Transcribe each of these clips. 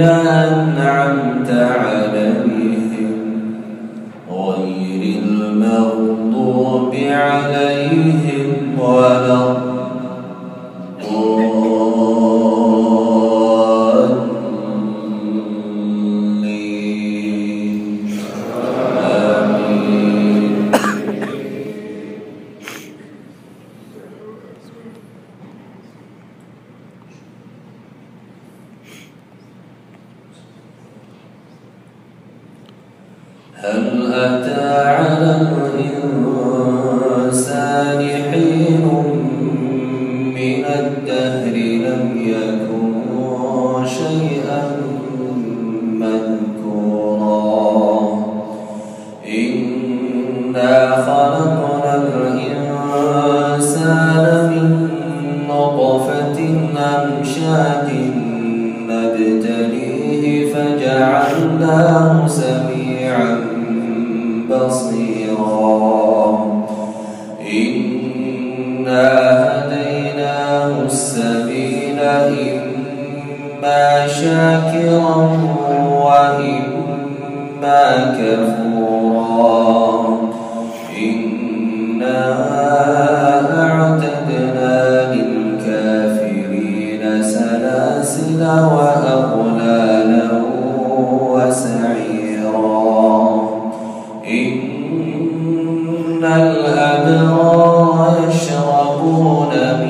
إلى هل أتى على الإنسان سميعا بصيرا. شاكرا وإما كفورا. إن الأبرار يشربون من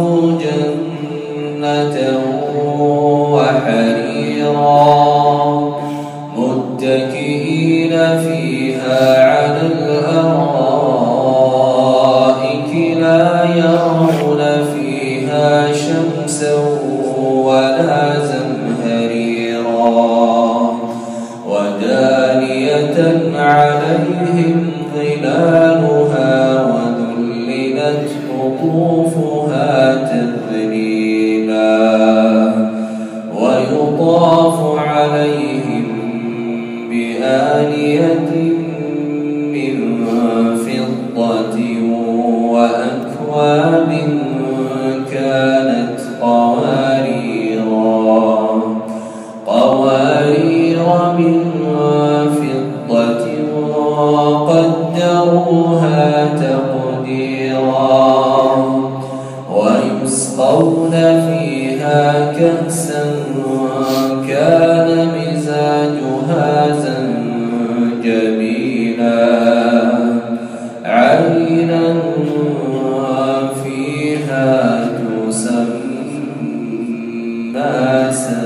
أكواب graça.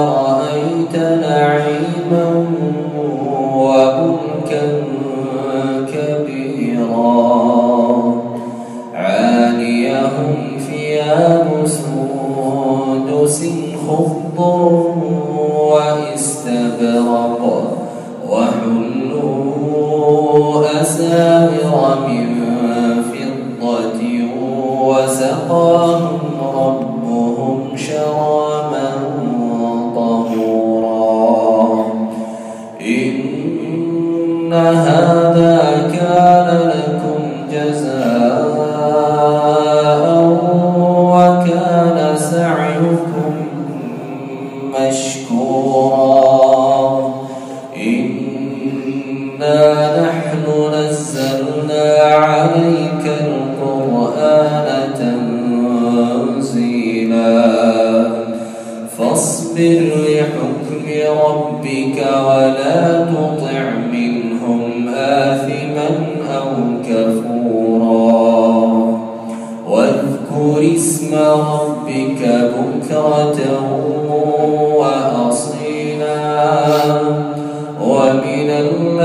رأيت نعيما وملكا كبيرا عاليهم ثياب سندس خضر واستبرق وحلوا أساور من فضة وسقاهم إن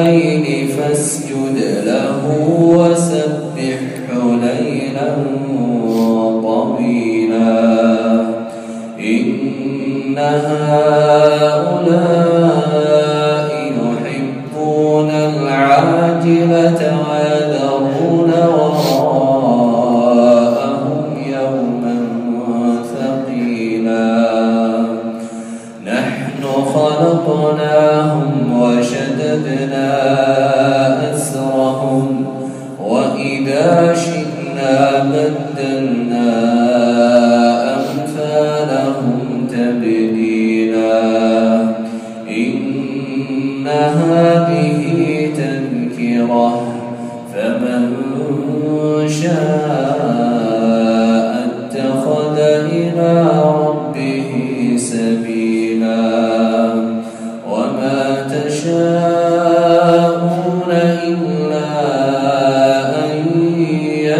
الليل فاسجد له وسبحه ليلا طويلا. إن هؤلاء يحبون العاجلة ويذرون وإذا شئنا بدلنا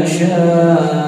يشاء